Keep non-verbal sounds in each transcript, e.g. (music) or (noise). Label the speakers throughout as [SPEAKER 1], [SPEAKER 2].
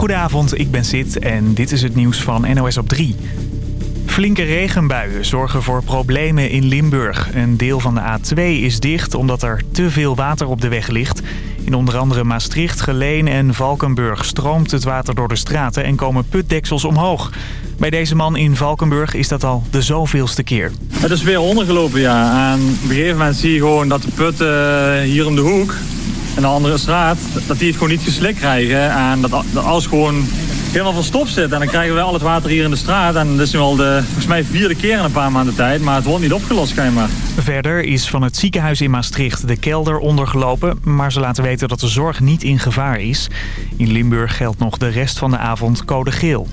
[SPEAKER 1] Goedenavond, ik ben Sid en dit is het nieuws van NOS op 3. Flinke regenbuien zorgen voor problemen in Limburg. Een deel van de A2 is dicht omdat er te veel water op de weg ligt. In onder andere Maastricht, Geleen en Valkenburg stroomt het water door de straten en komen putdeksels omhoog. Bij deze man in Valkenburg is dat al de zoveelste keer.
[SPEAKER 2] Het is weer ondergelopen, ja. En op een gegeven moment zie je gewoon dat de putten hier om de hoek... en de andere straat, dat die het gewoon niet geslikt krijgen. En dat, dat alles gewoon helemaal van stop zit. En dan krijgen we al het water hier in de straat. En dat is nu al de, volgens mij, vierde keer in een paar maanden tijd. Maar het wordt niet opgelost, schijnbaar.
[SPEAKER 1] Verder is van het ziekenhuis in Maastricht de kelder ondergelopen. Maar ze laten weten dat de zorg niet in gevaar is. In Limburg geldt nog de rest van de avond code geel.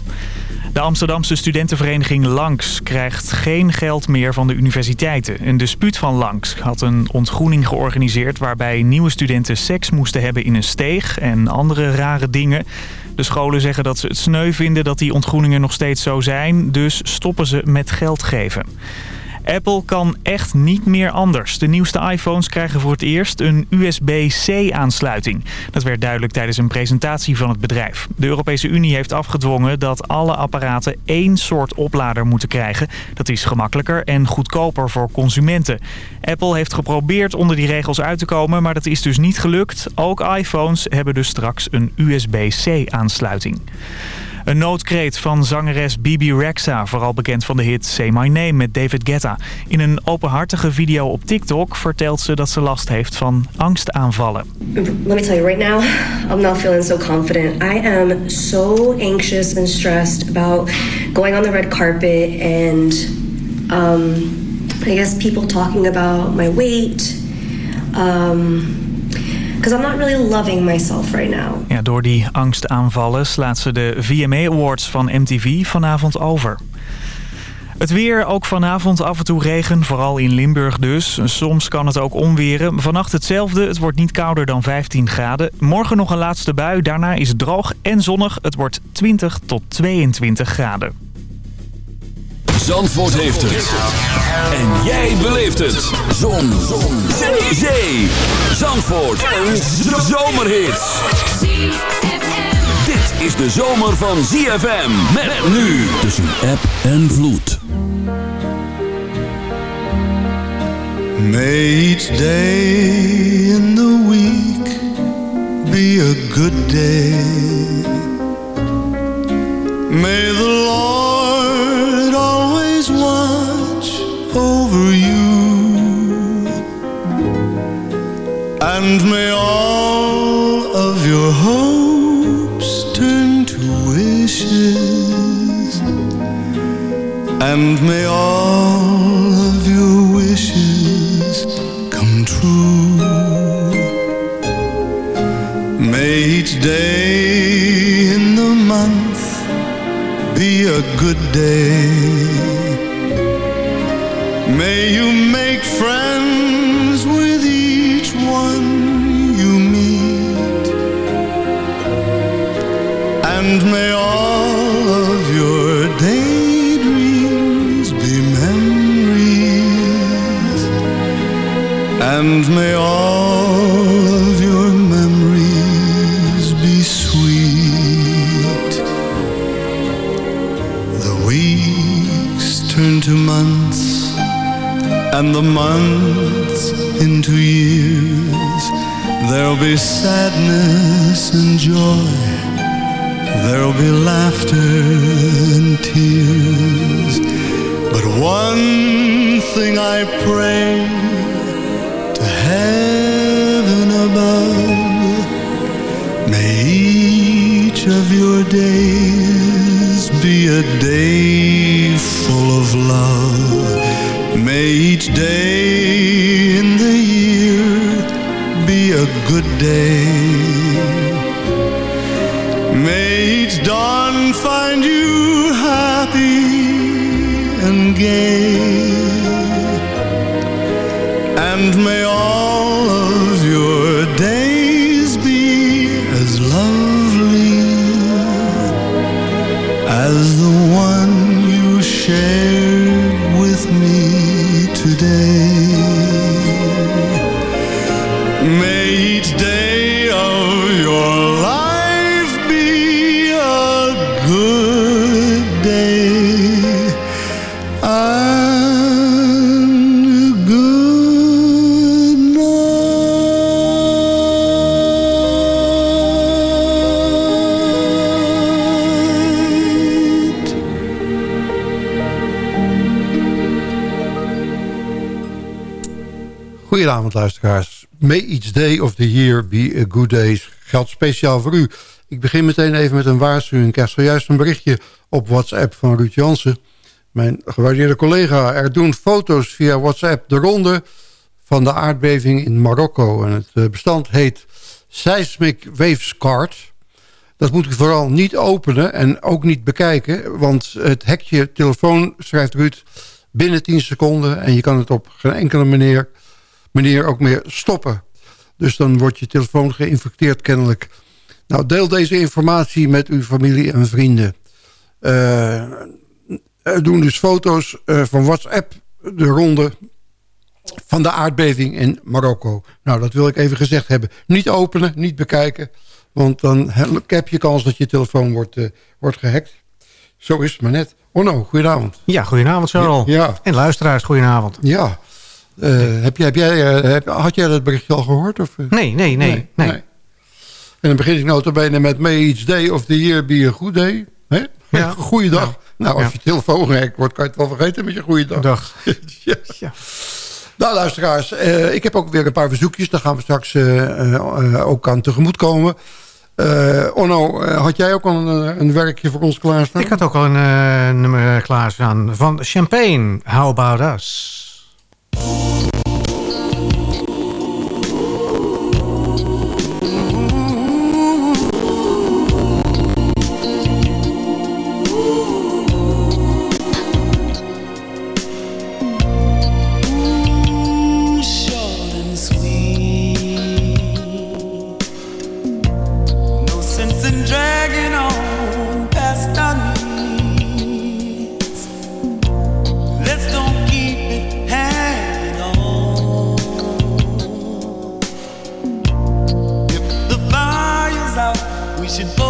[SPEAKER 1] De Amsterdamse studentenvereniging Langs krijgt geen geld meer van de universiteiten. Een dispuut van Langs had een ontgroening georganiseerd... waarbij nieuwe studenten seks moesten hebben in een steeg en andere rare dingen. De scholen zeggen dat ze het sneu vinden dat die ontgroeningen nog steeds zo zijn... dus stoppen ze met geld geven. Apple kan echt niet meer anders. De nieuwste iPhones krijgen voor het eerst een USB-C-aansluiting. Dat werd duidelijk tijdens een presentatie van het bedrijf. De Europese Unie heeft afgedwongen dat alle apparaten één soort oplader moeten krijgen. Dat is gemakkelijker en goedkoper voor consumenten. Apple heeft geprobeerd onder die regels uit te komen, maar dat is dus niet gelukt. Ook iPhones hebben dus straks een USB-C-aansluiting. Een noodkreet van zangeres Bibi Rexa, vooral bekend van de hit Say My Name met David Guetta. In een openhartige video op TikTok vertelt ze dat ze last heeft van angstaanvallen.
[SPEAKER 3] Let me tell you right now, I'm not feeling so confident. I am so anxious and stressed about going on the red carpet and um, I guess people talking about my weight. Um, Because I'm not really loving myself right now.
[SPEAKER 1] Ja, door die angstaanvallen slaat ze de VMA Awards van MTV vanavond over. Het weer, ook vanavond af en toe regen, vooral in Limburg dus. Soms kan het ook onweren. Vannacht hetzelfde, het wordt niet kouder dan 15 graden. Morgen nog een laatste bui, daarna is het droog en zonnig. Het wordt 20 tot 22 graden.
[SPEAKER 4] Zandvoort heeft het. En jij beleeft het. Zon. Zon. Zee. Zandvoort. Een zomerhit. Dit is de zomer van ZFM. Met nu tussen app en vloed.
[SPEAKER 5] May each day in the week be a good day. May the Lord And may all of your hopes turn to wishes. And may all of your wishes come true. May each day in the month be a good day. May all of your memories be sweet. The weeks turn to months, and the months into years. There'll be sadness and joy. There'll be laughter and tears. But one thing I pray above. May each of your days be a day full of love. May each day in the year be a good day. May each dawn
[SPEAKER 6] Goedenavond luisteraars. May each day of the year be a good day. Geldt speciaal voor u. Ik begin meteen even met een waarschuwing. Ik krijg zojuist een berichtje op WhatsApp van Ruud Jansen. Mijn gewaardeerde collega. Er doen foto's via WhatsApp de ronde van de aardbeving in Marokko. En het eh, bestand heet Seismic Waves Card. Dat moet u vooral niet openen en ook niet bekijken. Want het hekje telefoon, schrijft Ruud, binnen 10 seconden. En je kan het op geen enkele manier, manier ook meer stoppen. Dus dan wordt je telefoon geïnfecteerd kennelijk. Nou, deel deze informatie met uw familie en vrienden. Uh, er doen dus foto's uh, van WhatsApp de ronde van de aardbeving in Marokko. Nou, dat wil ik even gezegd hebben. Niet openen, niet bekijken. Want dan heb je kans dat je telefoon wordt, uh, wordt gehackt. Zo is het maar net. Onno, goedenavond.
[SPEAKER 7] Ja, goedenavond Charles. Ja. En luisteraars, goedenavond.
[SPEAKER 6] Ja. Uh, heb jij, heb jij, uh, heb, had jij dat berichtje al gehoord? Of?
[SPEAKER 7] Nee, nee, nee, nee, nee.
[SPEAKER 6] En dan begin ik nou bene met May each day of the year be a good day. Hè? Ja. Goeiedag. Ja. Nou, als je telefoon gehackt wordt, kan je het wel vergeten met je goeiedag.
[SPEAKER 7] Dag.
[SPEAKER 6] yes. (laughs) ja. Nou, luisteraars, uh, ik heb ook weer een paar verzoekjes. Daar gaan we straks ook aan tegemoet komen. Uh, Onno, had jij ook al een, een, werkje voor ons klaarstaan?
[SPEAKER 7] Ik had ook al een nummer klaarstaan van Champagne, How About Us?
[SPEAKER 8] Oh. should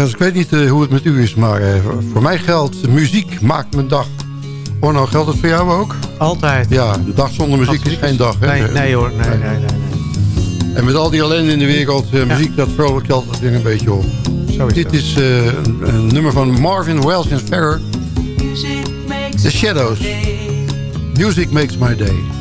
[SPEAKER 8] luisteraars, ik weet niet eh, hoe het met u is, maar eh, voor mij geldt, muziek maakt mijn dag. Oh, nou geldt het voor jou ook?
[SPEAKER 9] Altijd.
[SPEAKER 8] Ja, een dag zonder muziek is geen dag. Hè?
[SPEAKER 9] Nee, nee hoor, nee, nee, nee. nee.
[SPEAKER 8] En met al die ellende in de wereld, eh, muziek, dat vrolijk altijd weer een beetje op.
[SPEAKER 9] Zo is
[SPEAKER 8] Dit is eh, een, een nummer van Marvin Welsh en Ferrer, The Shadows. Music makes my day.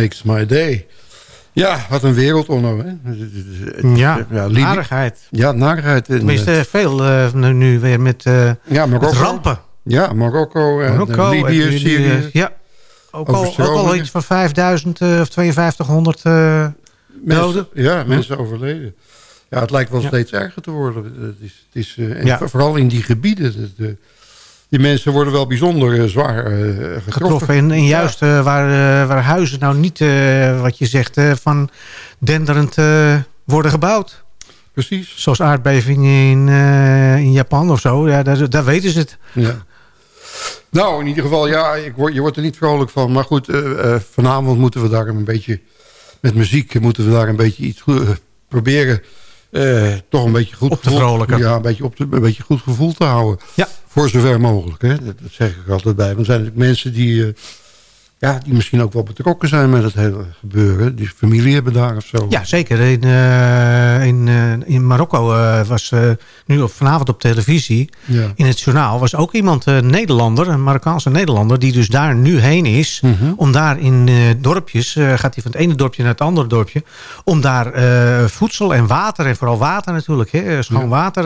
[SPEAKER 6] Makes my day.
[SPEAKER 8] Ja, wat een wereld, Onno. Hè?
[SPEAKER 9] Ja,
[SPEAKER 8] Libië-
[SPEAKER 9] aardigheid.
[SPEAKER 8] Ja, narigheid. En,
[SPEAKER 9] Tenminste, veel eh, nu, weer met, eh,
[SPEAKER 8] eh, ja,
[SPEAKER 9] met rampen.
[SPEAKER 8] Ja, Marokko, en
[SPEAKER 9] Marokko,
[SPEAKER 8] Libië,
[SPEAKER 9] en
[SPEAKER 8] Syrië.
[SPEAKER 9] eh, ja, ook al, ook al iets van 5000 eh, of 5200 eh,
[SPEAKER 8] Mensen-
[SPEAKER 9] doden.
[SPEAKER 8] Ja, mensen overleden. Ja, het lijkt wel
[SPEAKER 9] Ja.
[SPEAKER 8] steeds erger te worden. Het is, het is, eh, en
[SPEAKER 9] Ja.
[SPEAKER 8] Vooral in die gebieden. De, de- die mensen worden wel bijzonder eh, zwaar eh, getroffen.
[SPEAKER 9] getroffen. En, en juist eh, waar, waar huizen nou niet, wat je zegt, van denderend worden gebouwd.
[SPEAKER 8] Precies.
[SPEAKER 9] Zoals aardbevingen in, in Japan of zo. Ja, daar, daar weten ze het.
[SPEAKER 8] Ja. Nou, in ieder geval, ja, ik word, je wordt er niet vrolijk van. Maar goed, vanavond moeten we daar een beetje... met muziek moeten we daar een beetje iets proberen... eh, toch een beetje goed
[SPEAKER 9] Op te
[SPEAKER 8] gevoel-
[SPEAKER 9] vrolijken.
[SPEAKER 8] Ja, een beetje, op te, een beetje goed gevoel te houden.
[SPEAKER 9] Ja.
[SPEAKER 8] Voor zover mogelijk, hè. Dat, dat zeg ik altijd bij. Want er zijn natuurlijk mensen die... eh, ja, die misschien ook wel betrokken zijn met het hele gebeuren. Die familie hebben daar of zo.
[SPEAKER 9] Ja, zeker. In, eh, in, eh, in Marokko eh, was nu op, vanavond op televisie...
[SPEAKER 8] Ja.
[SPEAKER 9] in het journaal was ook iemand, een Nederlander... een Marokkaanse Nederlander... die dus daar nu heen is...
[SPEAKER 8] Mhm.
[SPEAKER 9] om daar in dorpjes... gaat hij van het ene dorpje naar het andere dorpje... om daar voedsel en water... en vooral water natuurlijk, hè, schoon
[SPEAKER 8] Ja.
[SPEAKER 9] water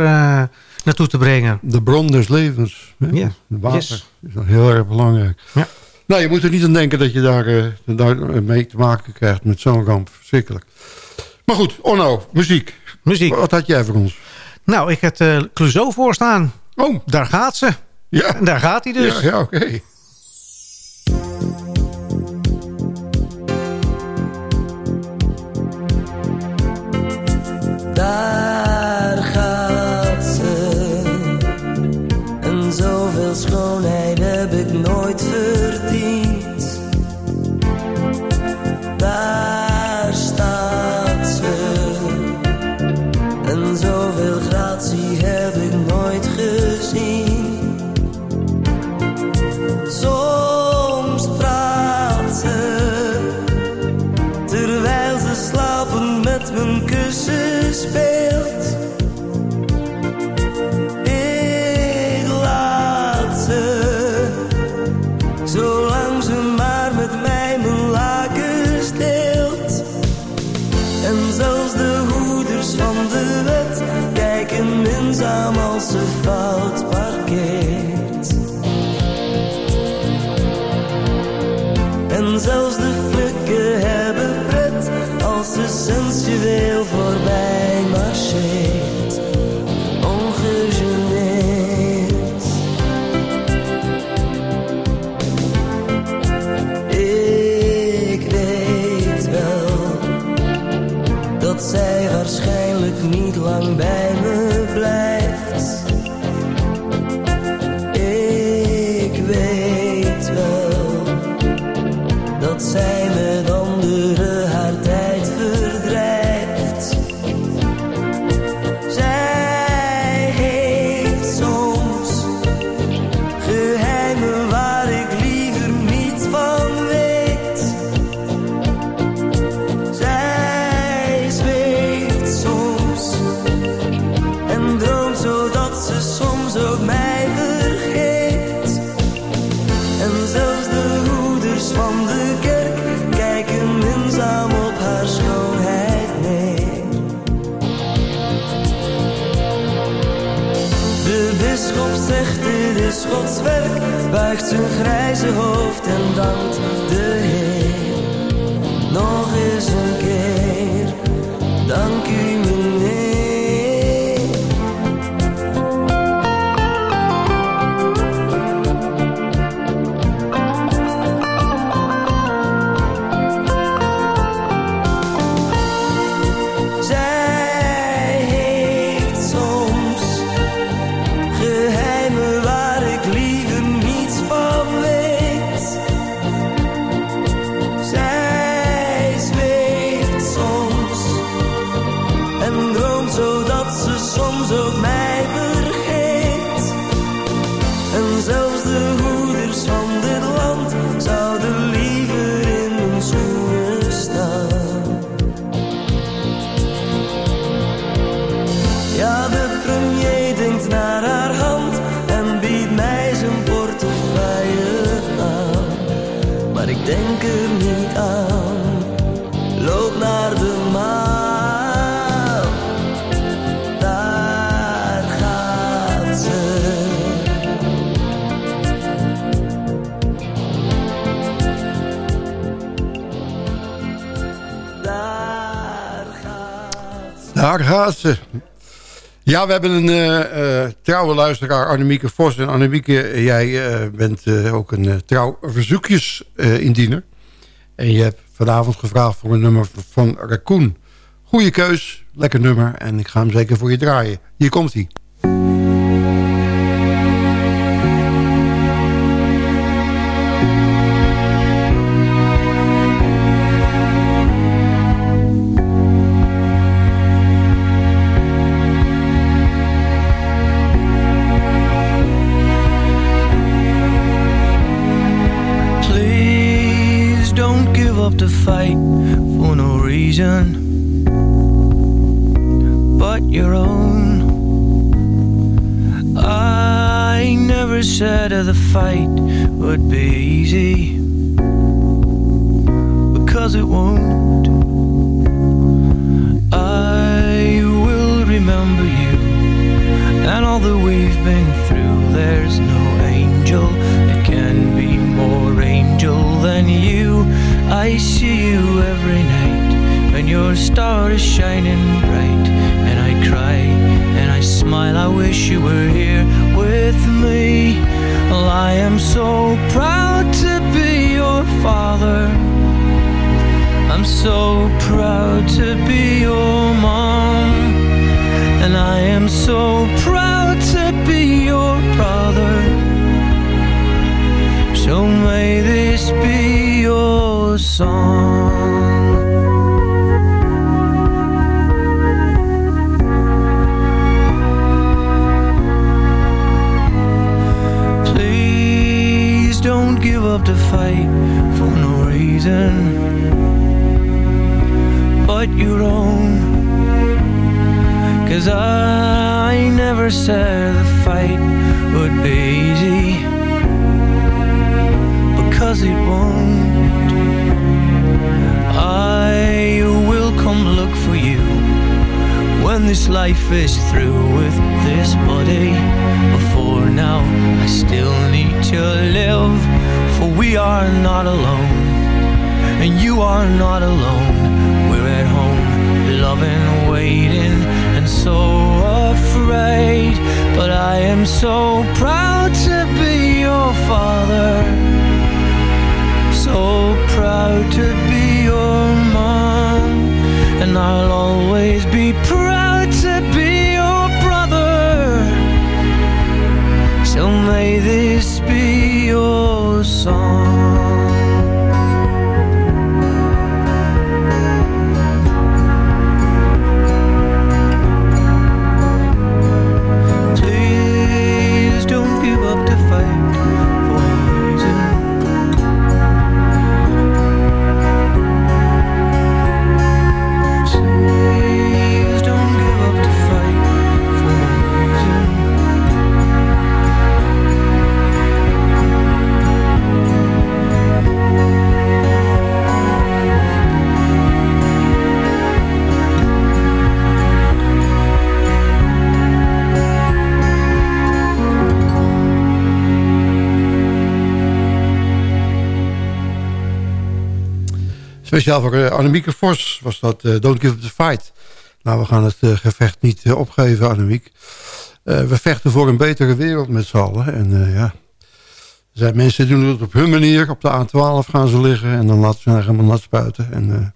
[SPEAKER 9] naartoe te brengen.
[SPEAKER 8] De bron des levens. Hè?
[SPEAKER 9] Ja.
[SPEAKER 8] Water
[SPEAKER 9] Yes.
[SPEAKER 8] is heel erg belangrijk.
[SPEAKER 9] Ja.
[SPEAKER 6] Nou, je moet er niet aan denken dat je daar, daar mee te maken krijgt met zo'n ramp. Verschrikkelijk. Maar goed, Onno, muziek.
[SPEAKER 9] Muziek.
[SPEAKER 6] Wat had jij voor ons?
[SPEAKER 9] Nou, ik heb uh, Clouseau voorstaan.
[SPEAKER 6] Oh,
[SPEAKER 9] Daar gaat ze.
[SPEAKER 6] ja.
[SPEAKER 9] En daar gaat hij dus.
[SPEAKER 6] Ja, ja oké.
[SPEAKER 10] Gods werk, buigt zijn grijze hoofd en dankt de denk er niet aan, loop naar de maan. Daar gaat ze. Daar gaat ze.
[SPEAKER 6] Daar gaat ze. Ja, we hebben een eh, trouwe luisteraar, Annemieke Vos. En Annemieke, jij eh, bent ook een uh, trouw verzoekjes-indiener. en je hebt vanavond gevraagd voor een nummer van Raccoon. Goeie keus, lekker nummer. En ik ga hem zeker voor je draaien. Hier komt hij.
[SPEAKER 11] I'm so proud to be your mom. And I am so proud to be your brother. So may this be your song. Please don't give up the fight for no reason but your own. Cause I never said the fight would be easy because it won't. I will come look for you when this life is through with this body. Before now, I still need to live, for we are not alone, and you are not alone. So afraid. But I am so proud to be your father so proud to be your mom, and I'll always be proud to be your brother. So may this be your song.
[SPEAKER 6] Speciaal voor uh, Annemieke Vos was dat eh, Don't Give Up The Fight. Nou, we gaan het eh, gevecht niet eh, opgeven, Annemiek. Eh, we vechten voor een betere wereld met z'n allen. En eh, ja, zijn mensen die doen het op hun manier. Op de A12 gaan ze liggen en dan laten ze zich helemaal nat spuiten. En eh,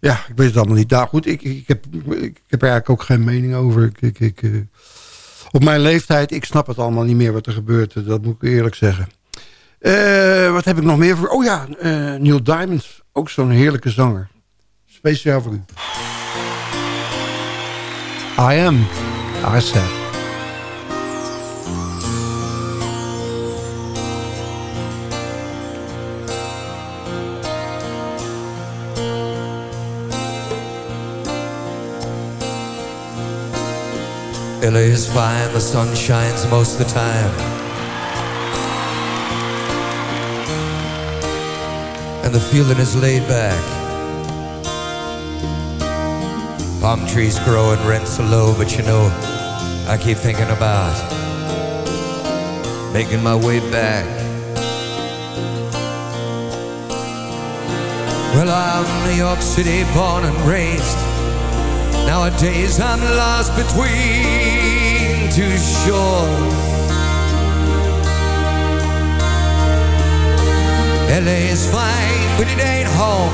[SPEAKER 6] ja, ik weet het allemaal niet. Daar goed, ik, ik, heb, ik heb er eigenlijk ook geen mening over. Ik, ik, eh, op mijn leeftijd, ik snap het allemaal niet meer wat er gebeurt. Dat moet ik eerlijk zeggen. Eh, wat heb ik nog meer voor? Oh ja, eh, Neil Diamond. Ook zo'n heerlijke zanger. Speciaal voor u. I am. I said.
[SPEAKER 12] LA is fine, the sun shines most of the time. And the feeling is laid back. Palm trees grow and rents are low, but you know, I keep thinking about making my way back. Well, I'm New York City born and raised. Nowadays I'm lost between two shores. LA is fine, but it ain't home.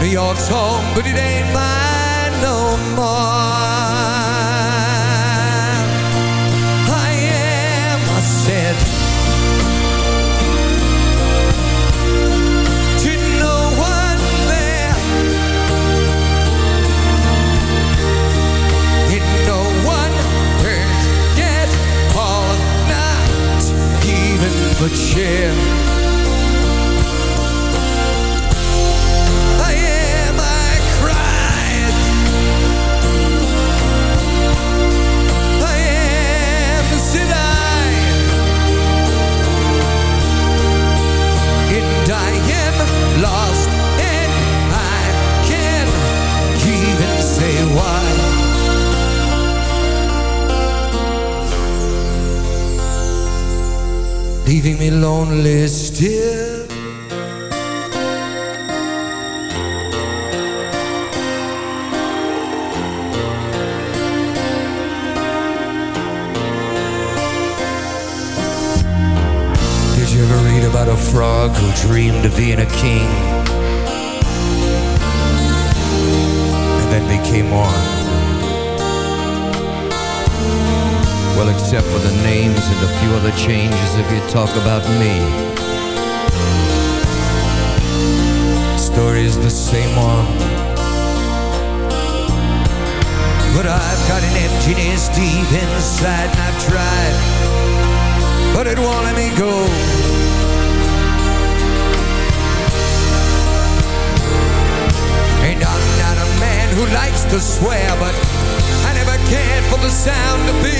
[SPEAKER 12] New York's home, but it ain't mine no more. I am, I said, to no one there. No one not even chair. leaving me lonely still. Did you ever read about a frog who dreamed of being a king and then became one? Except for the names and a few other changes if you talk about me. Story is the same one. But I've got an emptiness deep inside and I've tried, but it won't let me go. And I'm not a man who likes to swear, but I never cared for the sound of being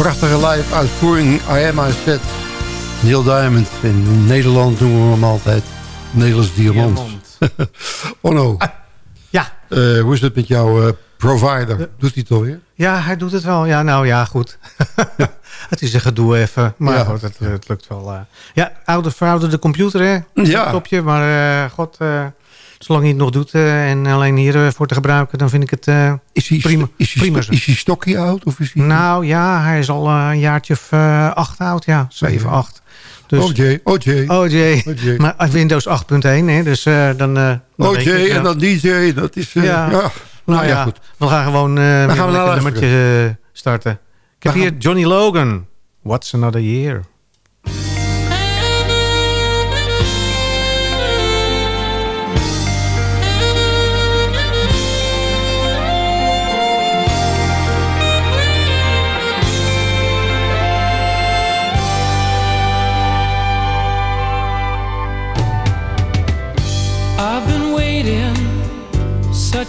[SPEAKER 6] Prachtige live uitvoering. I am I set. Neil Diamond. In Nederland noemen we hem altijd Nederlands Diamant. (laughs) oh no.
[SPEAKER 9] ja.
[SPEAKER 6] Eh, hoe is het met jouw eh, provider? Doet hij het alweer?
[SPEAKER 9] Ja, hij doet het wel. Ja, nou ja, goed. (laughs) het is een gedoe even. Maar
[SPEAKER 6] Ja.
[SPEAKER 9] goed, het, het lukt wel. eh. Ja, oude verouderde computer, hè?
[SPEAKER 6] Ja.
[SPEAKER 9] Topje, maar eh, god, eh, zolang hij het nog doet eh, en alleen hier eh, voor te gebruiken, dan vind ik het eh,
[SPEAKER 6] Is hij,
[SPEAKER 9] prima.
[SPEAKER 6] is hij,
[SPEAKER 9] prima
[SPEAKER 6] sto-
[SPEAKER 9] zo.
[SPEAKER 6] is hij stokje oud? Of is hij...
[SPEAKER 9] Nou ja, hij is al eh, een jaartje of eh, acht oud, ja. Zeven, acht. Dus,
[SPEAKER 6] OJ, OJ.
[SPEAKER 9] OJ. (laughs) Maar eh, Windows 8.1, hè, dus eh, dan... eh dan
[SPEAKER 6] OJ en dan DJ. Dat is... eh,
[SPEAKER 9] Ja.
[SPEAKER 6] ja.
[SPEAKER 9] Nou ja,
[SPEAKER 6] goed.
[SPEAKER 9] we gaan gewoon eh
[SPEAKER 6] gaan we
[SPEAKER 9] een nummertje eh, starten. Ik heb hier Johnny Logan. What's Another Year?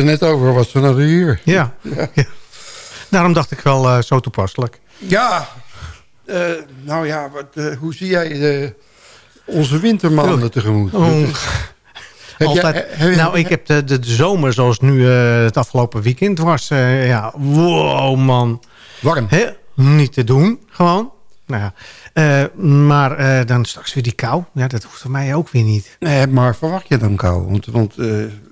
[SPEAKER 6] Er net over. Wat ze nou hier?
[SPEAKER 9] Ja. ja. Daarom dacht ik wel eh, zo toepasselijk.
[SPEAKER 6] Ja, eh, nou ja, wat, eh, hoe zie jij onze wintermaanden tegemoet?
[SPEAKER 9] Oh. (laughs)
[SPEAKER 6] Jij- heb
[SPEAKER 9] nou, ik heb de, de, de zomer zoals nu het afgelopen weekend was. ja, wow man.
[SPEAKER 6] Warm.
[SPEAKER 9] Hè? Niet te doen, gewoon. Nou ja. Eh, maar eh, dan straks weer die kou. Ja, dat hoeft voor mij ook weer niet.
[SPEAKER 6] Nee, maar verwacht je dan kou? Want, want eh,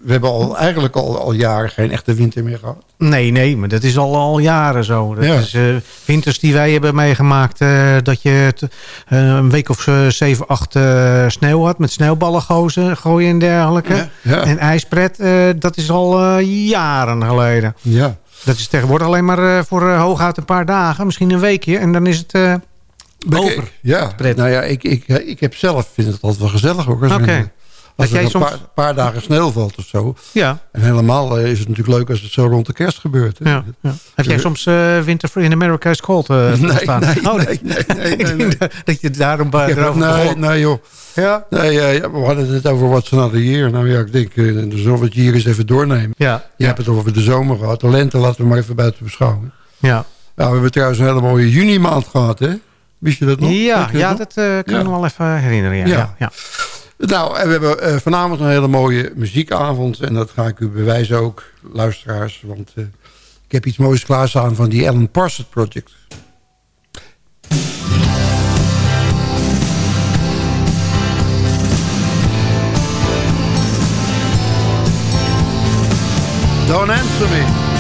[SPEAKER 6] we hebben al, eigenlijk al, al jaren geen echte winter meer gehad.
[SPEAKER 9] Nee, nee, maar dat is al, al jaren zo. Dat
[SPEAKER 6] Ja.
[SPEAKER 9] is winters die wij hebben meegemaakt. dat je het, een week of zeven, acht sneeuw had. Met sneeuwballen gozen, gooien en dergelijke.
[SPEAKER 6] Ja, ja.
[SPEAKER 9] En ijspret, dat is al jaren geleden.
[SPEAKER 6] Ja.
[SPEAKER 9] Dat is tegenwoordig alleen maar voor hooguit een paar dagen. Misschien een weekje. En dan is het over.
[SPEAKER 6] Ja, nou ja, ik, ik, ik heb zelf, vind het altijd wel gezellig hoor. Als,
[SPEAKER 9] Oké.
[SPEAKER 6] als er
[SPEAKER 9] jij
[SPEAKER 6] een
[SPEAKER 9] soms-
[SPEAKER 6] paar, paar dagen sneeuw valt of zo.
[SPEAKER 9] Ja.
[SPEAKER 6] En helemaal eh, is het natuurlijk leuk als het zo rond de kerst gebeurt. hè.
[SPEAKER 9] Ja, ja. Heb jij soms eh Winter in America is Cold eh
[SPEAKER 6] Nee,
[SPEAKER 9] staan?
[SPEAKER 6] nee,
[SPEAKER 9] Oh,
[SPEAKER 6] nee, nee, nee, nee, (laughs) nee.
[SPEAKER 9] dat je daarom uh,
[SPEAKER 6] heb-
[SPEAKER 9] erover
[SPEAKER 6] nee,
[SPEAKER 9] begon.
[SPEAKER 6] nee joh.
[SPEAKER 9] Ja?
[SPEAKER 6] Nee, ja, we hadden het over wat ze naar de year. Nou ja, ik denk, eh, dan zullen we het hier eens even doornemen.
[SPEAKER 9] Ja.
[SPEAKER 6] Je hebt het over de zomer gehad. De lente laten we maar even buiten beschouwen.
[SPEAKER 9] Ja.
[SPEAKER 6] Ja, we hebben trouwens een hele mooie juni maand gehad, hè? Wist je dat nog?
[SPEAKER 9] Ja, ja
[SPEAKER 6] nog?
[SPEAKER 9] dat eh, kan
[SPEAKER 6] Ja.
[SPEAKER 9] ik me wel even herinneren. Ja.
[SPEAKER 6] Ja.
[SPEAKER 9] Ja. Ja.
[SPEAKER 6] Nou, en we hebben eh, vanavond een hele mooie muziekavond. En dat ga ik u bewijzen ook, luisteraars. Want eh, ik heb iets moois klaarstaan van die Alan Parsons Project. Don't answer me.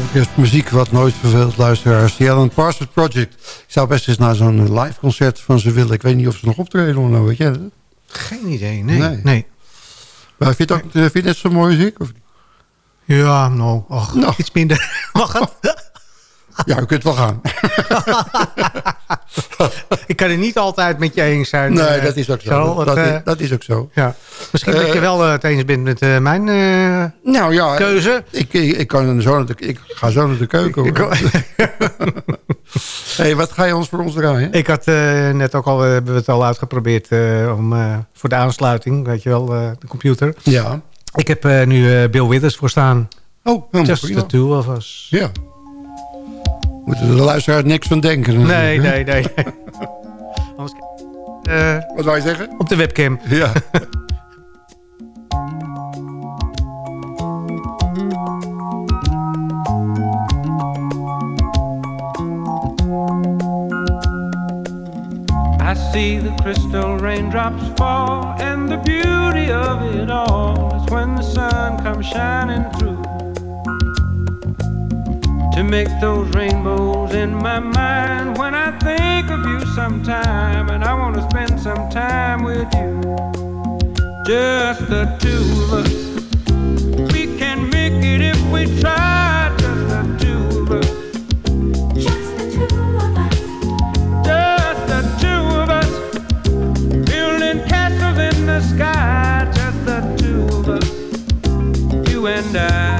[SPEAKER 6] Mij betreft muziek wat nooit verveelt luisteraars. The Alan Parsons Project. Ik zou best eens naar zo'n live concert van ze willen. Ik weet niet of ze nog optreden of nou, weet jij dat?
[SPEAKER 9] Geen idee, nee.
[SPEAKER 6] Nee.
[SPEAKER 9] nee.
[SPEAKER 6] Maar vind je ook vind je net zo mooi muziek? Of?
[SPEAKER 9] Ja, nou, och,
[SPEAKER 6] Nou.
[SPEAKER 9] iets minder. (laughs) Mag het?
[SPEAKER 6] Ja, u kunt wel gaan. (laughs)
[SPEAKER 9] Ik kan het niet altijd met je eens zijn.
[SPEAKER 6] Nee,
[SPEAKER 9] eh,
[SPEAKER 6] dat is ook zo. Dat,
[SPEAKER 9] eh,
[SPEAKER 6] is, dat is ook zo.
[SPEAKER 9] ja. Misschien dat je
[SPEAKER 6] Eh,
[SPEAKER 9] wel het eens bent met mijn
[SPEAKER 6] Nou ja,
[SPEAKER 9] keuze.
[SPEAKER 6] ik, ik, ik kan zo naar de, ik ga zo naar de keuken. (laughs) Hey, wat ga je ons voor ons draaien?
[SPEAKER 9] ik had net ook al, hebben we het al uitgeprobeerd om voor de aansluiting, weet je wel, de computer.
[SPEAKER 6] Ja.
[SPEAKER 9] Ik heb nu Bill Withers voor staan.
[SPEAKER 6] Oh, helemaal
[SPEAKER 9] Just
[SPEAKER 6] prima.
[SPEAKER 9] the two of us.
[SPEAKER 6] Ja. Moeten de luisteraars niks van denken.
[SPEAKER 9] Nee, nee, nee. (laughs) Anders, eh,
[SPEAKER 6] Wat wou je zeggen?
[SPEAKER 9] op de webcam.
[SPEAKER 6] Ja. (laughs)
[SPEAKER 13] I see the crystal raindrops fall, and the beauty of it all is when the sun comes shining through to make those rainbows in my mind. When I think of you sometime, and I want to spend some time with you, just the two of us. We can make it if we try, just the two of us. Just the two of us building castles in the sky. Just the two of us, you and I.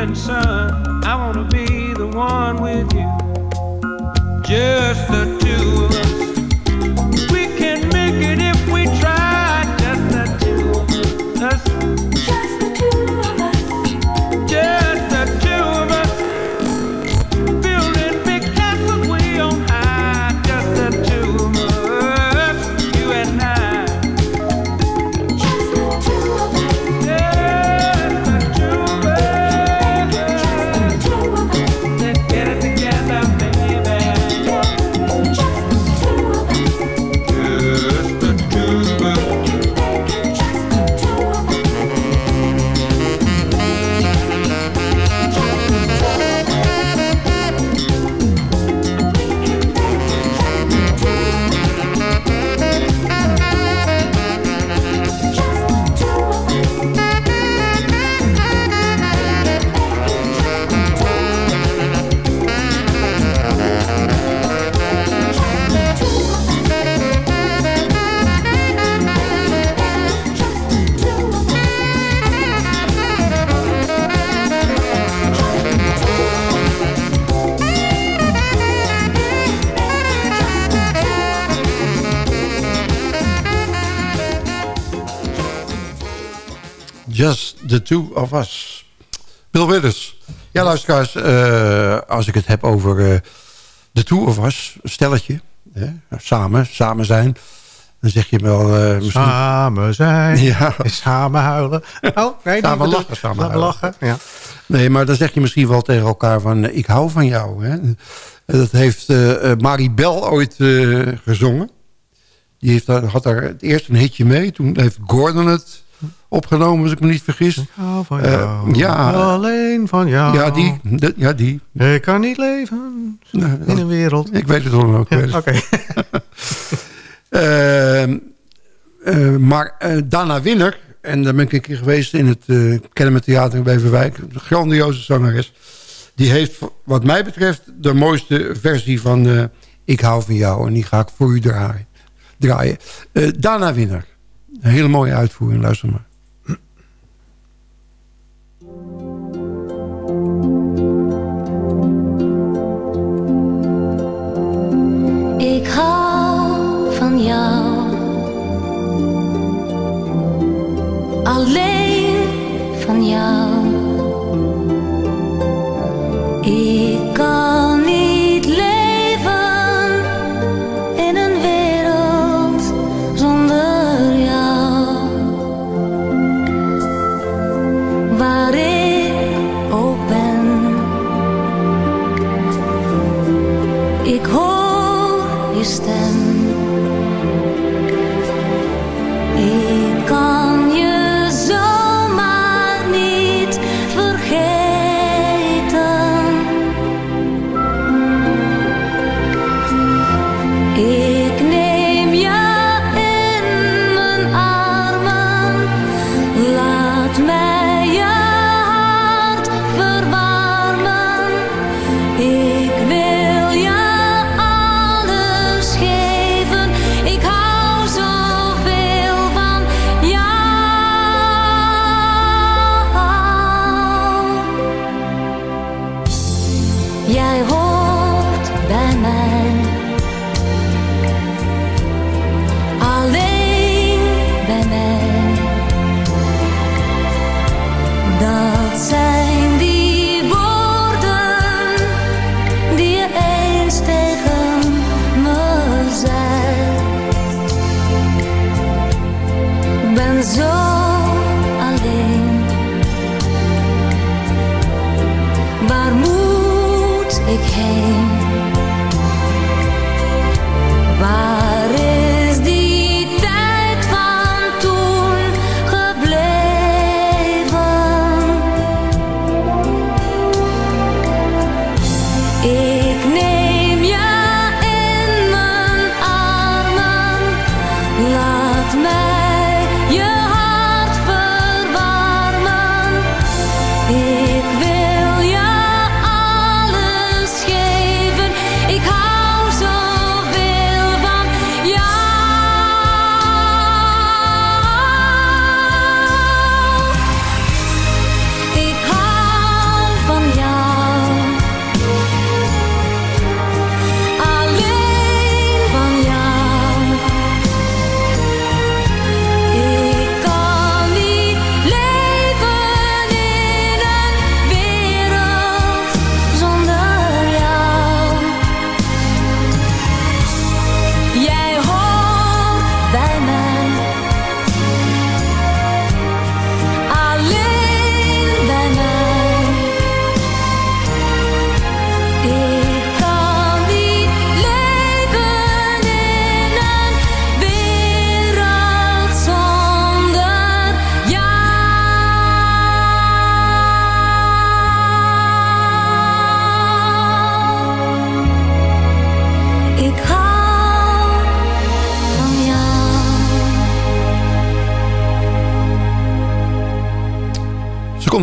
[SPEAKER 13] Morning sun, two of us.
[SPEAKER 6] Bill Withers. Ja, luisteraars, eh, als ik het heb over eh the two of us, een stelletje, hè, samen, samen zijn, dan zeg je wel eh, misschien...
[SPEAKER 9] Samen zijn, (laughs)
[SPEAKER 6] Ja.
[SPEAKER 9] samen huilen. Oh, nee,
[SPEAKER 6] Samen lachen, samen
[SPEAKER 9] lachen, ja.
[SPEAKER 14] Nee, maar dan zeg je misschien wel tegen elkaar van... ik hou van jou. Hè? Dat heeft eh, Maribel ooit gezongen. Die heeft had daar het eerst een hitje mee. Toen heeft Gordon het opgenomen, als ik me niet vergis. Ik
[SPEAKER 9] hou van jou.
[SPEAKER 14] ja,
[SPEAKER 9] Alleen van jou.
[SPEAKER 14] ja, die. de- ja, die.
[SPEAKER 9] Ik kan niet leven in een wereld.
[SPEAKER 14] Ik weet het wel ook.
[SPEAKER 9] Ja. Oké. (laughs)
[SPEAKER 14] Ehm, eh, maar eh, Dana Winner, en daar ben ik een keer geweest in het uh, Kennemer Theater in Beverwijk. Een grandioze zangeres. Die heeft wat mij betreft de mooiste versie van eh, Ik hou van jou. En die ga ik voor u draaien. draaien. Eh, Dana Winner. Een hele mooie uitvoering, luister maar.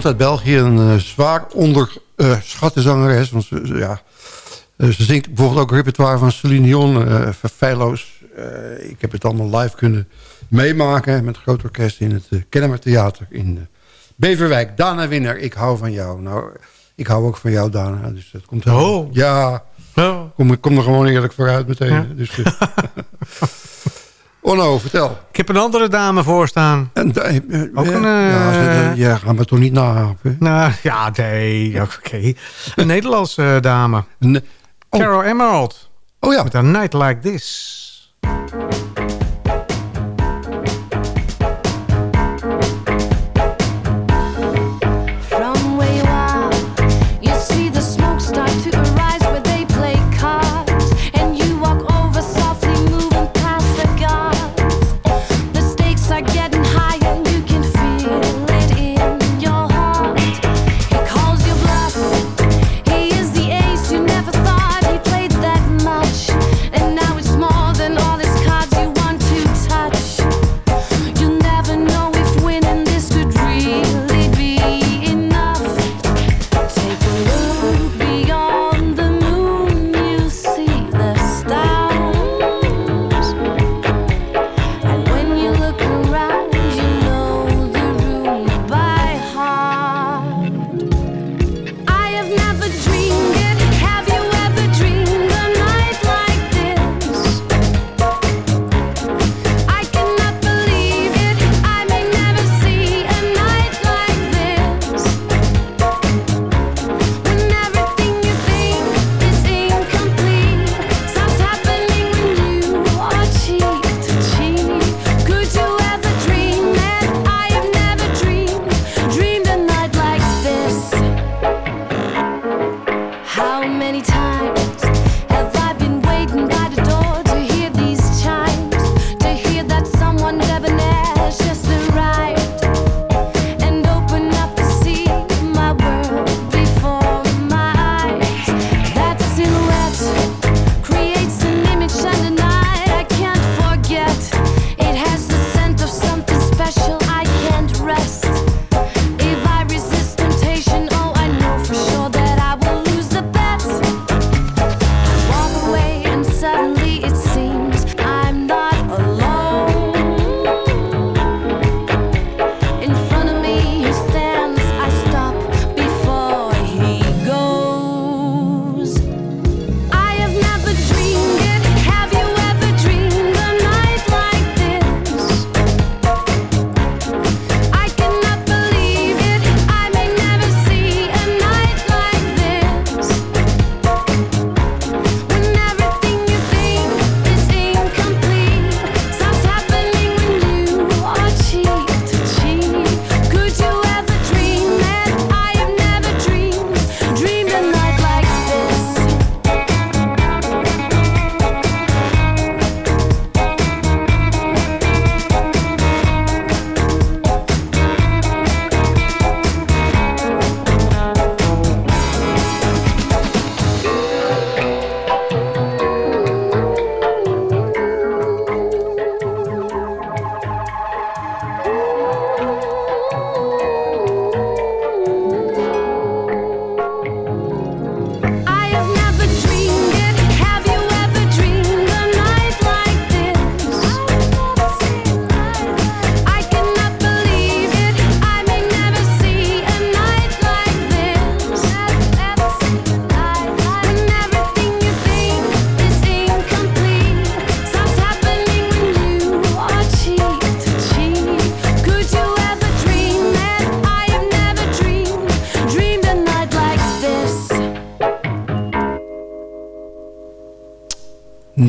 [SPEAKER 14] Uit België, een eh, zwaar onderschatte zangeres. Want ze, ja, eh, ze zingt bijvoorbeeld ook repertoire van Celine Dion, feilloos. Eh, ik heb het allemaal live kunnen meemaken met groot orkest in het uh, Kennemer Theater in Beverwijk. Dana Winner, ik hou van jou. Nou, ik hou ook van jou, Dana. Dus dat komt helemaal-
[SPEAKER 9] Oh.
[SPEAKER 14] Ja, kom, kom er gewoon eerlijk vooruit meteen.
[SPEAKER 9] Ja.
[SPEAKER 14] Dus, (laughs) Onno, vertel.
[SPEAKER 9] Ik heb een andere dame voor staan.
[SPEAKER 14] En, eh,
[SPEAKER 9] Ook
[SPEAKER 14] ja,
[SPEAKER 9] een...
[SPEAKER 14] ja, ze-
[SPEAKER 9] eh,
[SPEAKER 14] ja, gaan we toch niet nahapen?
[SPEAKER 9] Nou, ja, nee, oké. Een Nederlandse eh, dame.
[SPEAKER 14] Ne- oh.
[SPEAKER 9] Carol Emerald.
[SPEAKER 14] Oh ja.
[SPEAKER 9] Met een Night Like This.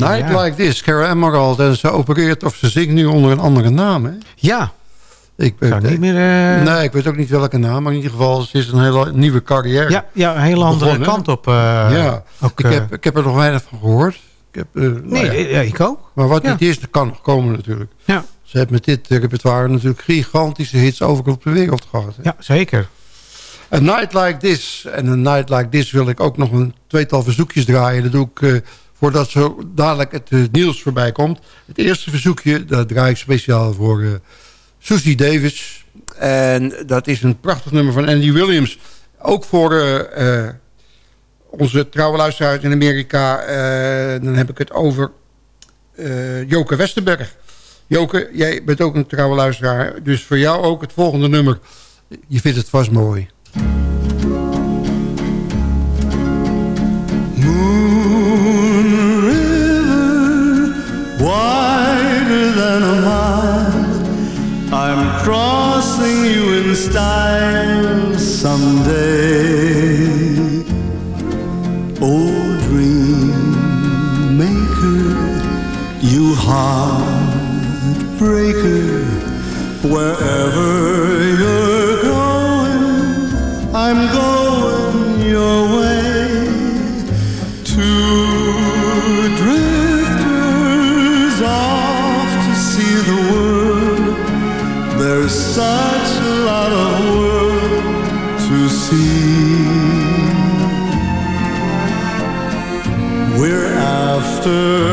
[SPEAKER 6] Night
[SPEAKER 9] Ja.
[SPEAKER 6] Like This, Cara Emerald. En ze opereert of ze zingt nu onder een andere naam, hè?
[SPEAKER 9] Ja.
[SPEAKER 6] Ik weet,
[SPEAKER 9] Zou niet meer... eh,
[SPEAKER 6] Nee, ik weet ook niet welke naam. Maar in ieder geval, ze is een hele nieuwe carrière.
[SPEAKER 9] Ja, ja, een hele andere
[SPEAKER 6] begonnen.
[SPEAKER 9] kant op. eh,
[SPEAKER 6] ja,
[SPEAKER 9] ook,
[SPEAKER 6] ik,
[SPEAKER 9] eh,
[SPEAKER 6] heb, ik heb er nog weinig van gehoord. Ik heb, eh, nou
[SPEAKER 9] Nee,
[SPEAKER 6] ja.
[SPEAKER 9] eh, ik ook.
[SPEAKER 6] Maar wat
[SPEAKER 9] Ja.
[SPEAKER 6] niet is, dat kan nog komen natuurlijk.
[SPEAKER 9] Ja.
[SPEAKER 6] Ze heeft met dit eh, repertoire natuurlijk gigantische hits overal op de wereld gehad. hè.
[SPEAKER 9] Ja, zeker.
[SPEAKER 6] A Night Like This. En een Night Like This wil ik ook nog een tweetal verzoekjes draaien. Dat doe ik eh, voordat zo dadelijk het eh, nieuws voorbij komt. Het eerste verzoekje, dat draai ik speciaal voor eh Susie Davis. En dat is een prachtig nummer van Andy Williams. Ook voor eh, onze trouwe luisteraars in Amerika. dan heb ik het over Joke Westerberg. Joke, jij bent ook een trouwe luisteraar. Dus voor jou ook het volgende nummer. Je vindt het vast mooi.
[SPEAKER 5] Someday. Oh, dream maker, you heartbreaker, wherever We're after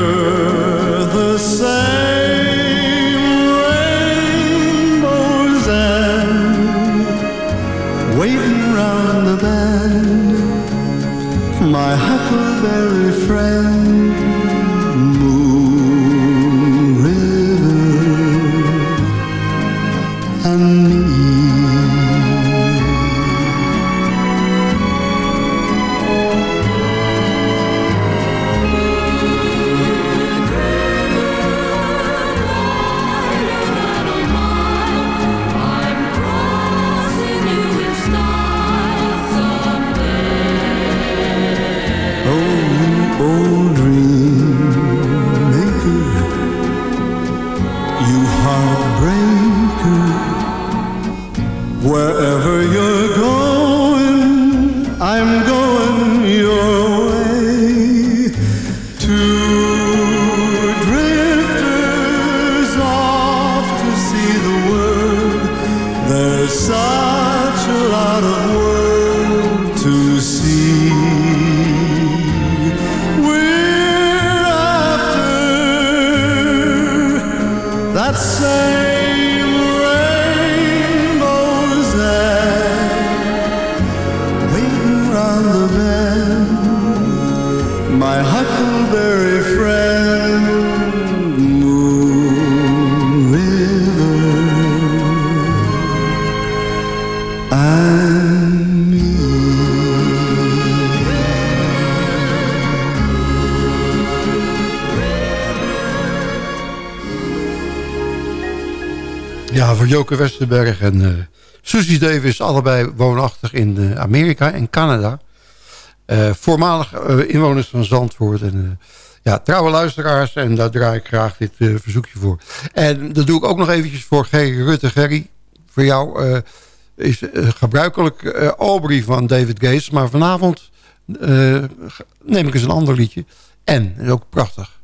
[SPEAKER 6] voor Joke Westerberg en eh Susie Davis, allebei woonachtig in eh, Amerika en Canada. Eh, voormalig inwoners van Zandvoort. En, ja, trouwe luisteraars. En daar draai ik graag dit verzoekje voor. En dat doe ik ook nog eventjes voor Gerry Rutte. Gerry, voor jou is gebruikelijk Aubrey van David Gates. Maar vanavond neem ik eens een ander liedje. En, is ook prachtig.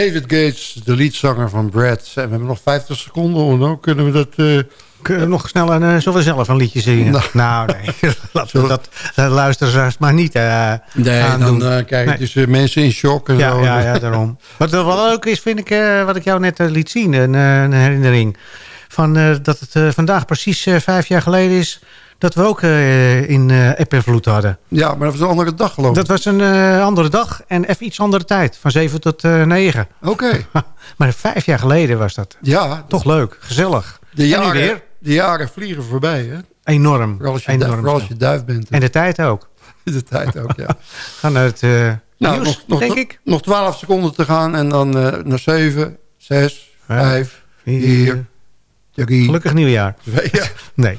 [SPEAKER 6] David Gates, de leadzanger van Brad. En we hebben nog 50 seconden. Onno. Kunnen we dat... eh,
[SPEAKER 9] Kunnen we nog snel een, eh, zullen we zelf een liedje zingen?
[SPEAKER 6] Nou.
[SPEAKER 9] Nou, nee. (laughs) Laten we dat uh, luisteraars maar niet uh,
[SPEAKER 6] Nee,
[SPEAKER 9] aandoen.
[SPEAKER 6] dan eh, krijg je
[SPEAKER 9] Nee.
[SPEAKER 6] dus eh, mensen in shock en
[SPEAKER 9] Ja,
[SPEAKER 6] zo.
[SPEAKER 9] ja, ja, daarom. (laughs) Wat wel leuk is, vind ik, eh, wat ik jou net eh, liet zien, een, eh, een herinnering. Van, eh, dat het eh, vandaag precies eh, vijf jaar geleden is dat we ook eh, in eh App en Vloed hadden.
[SPEAKER 6] Ja, maar dat was een andere dag geloof ik.
[SPEAKER 9] Dat was een eh, andere dag en even iets andere tijd. Van 7 tot eh 9.
[SPEAKER 6] Oké. (laughs)
[SPEAKER 9] maar vijf jaar geleden was dat.
[SPEAKER 6] Ja.
[SPEAKER 9] Toch leuk, gezellig.
[SPEAKER 6] De jaren,
[SPEAKER 9] weer?
[SPEAKER 6] de jaren vliegen voorbij, hè?
[SPEAKER 9] Enorm.
[SPEAKER 6] Vooral als je,
[SPEAKER 9] Enorm
[SPEAKER 6] duif, als je duif bent.
[SPEAKER 9] En de tijd ook. (laughs)
[SPEAKER 6] De tijd ook, ja. (laughs)
[SPEAKER 9] Gaan naar het
[SPEAKER 6] Nou,
[SPEAKER 9] nieuws,
[SPEAKER 6] nog, nog,
[SPEAKER 9] denk ik.
[SPEAKER 6] nog 12 seconden te gaan en dan naar 7, 6, 5, 4, 3,
[SPEAKER 9] Gelukkig nieuwjaar.
[SPEAKER 6] 2. Ja.
[SPEAKER 9] Nee.